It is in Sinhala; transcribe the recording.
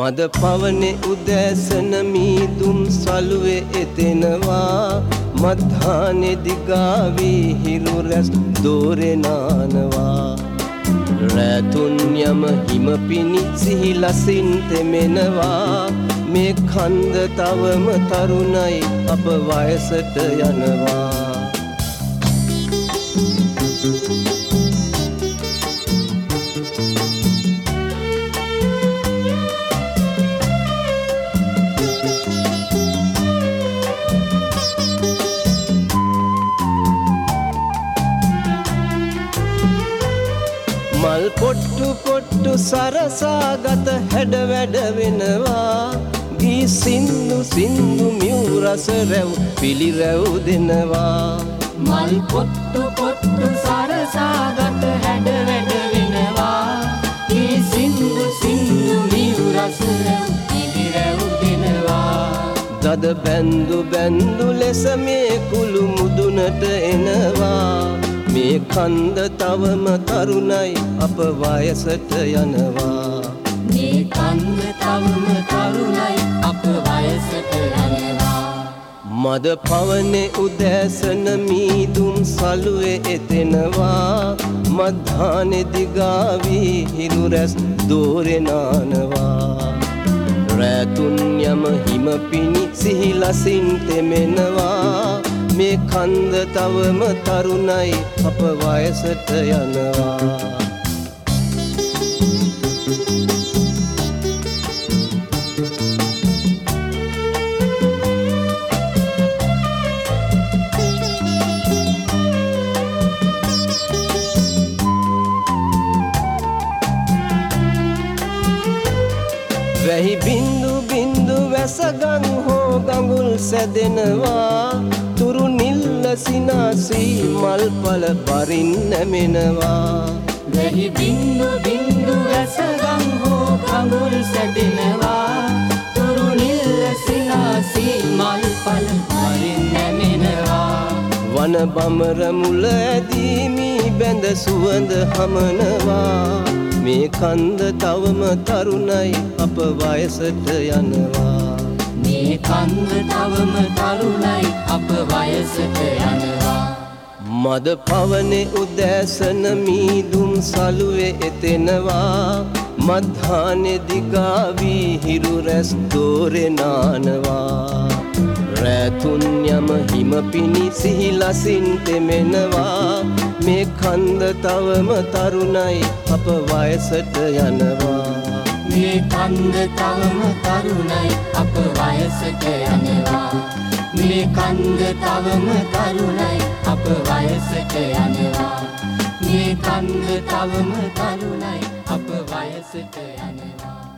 මද පවනේ උදෑසන මීදුම් සලුවේ එතෙනවා මධ්‍යානෙ දිගාවී හිරු රැස් දෝරෙනානවා රැතුන් යම හිමපිණි සිහිලසින් තෙමෙනවා. මේ කන්ද තවම තරුණයි අප වයසට යනවා. මල් පොට්ටු පොට්ටු සරසාගත හැඩ වැඩ වෙනවා. ගී සින්දු සින්දු මියුරස රැව් පිළිරැව් දෙනවා. මල් පොට්ටු පොට්ටු සරසාගත හැඩ වැඩ වෙනවා. ඒ සින්දු සින්දු මියුරස ඉදිරැව් දෙනවා. දද බැන්දු බැන්දු ලෙස මේ කුළු මුදුනට එනවා මේ කන්ද තවම තරුණයි අප වයසට යනවා. මේ කන්ද තවම තරුණයි අප වයසට යනවා. මද පවනේ උදෑසන මීදුම් සලුවේ එතෙනවා. මධ්‍යානෙ දිගාවී හිරු රැස් දෝරෙනානවා රැතුන් යම හිමපිණි සිහිලසින් තෙමෙනවා මේ කන්ද තවම තරුණයි අප වයසට යනවා. වැහි බින්දු බින්දු වැසගං හෝ ගඟුල් සැදෙනවා. තුරු නිල්ල සිනාසී මල්පල පරින් නැමෙනවා වැහි බින්දු බින්දු ඇසගම් හෝ කඟුල් සැදෙනවා. තුරු නිල්ල සිනාසී මල් පල පරින් නැමෙනවා වන බමර මුල ඇදීමී බැඳ සුවඳ හමනවා. මේ කන්ද තවම තරුණයි අප වයසට යනවා. මේ කන්ද තවම තරුණයි අප වයසට මද පවනේ උදෑසන මීදුම් සලුවේ එතෙනවා. මධ්‍යානෙ දිගාවී හිරු රැස් දෝරෙනානවා රැතුන් යම හිමපිණි සිහිලසින් තෙමෙනවා මේ කන්ද තවම තරුණයි අප වයසට යනවා. මේ කන්ද තවම තරුණයි අප වයසට යනවා. මේ කන්ද තවම තරුණයි අප වයසට යනවා. මේ කන්ද තවම තරුණයි අප වයසට යනවා.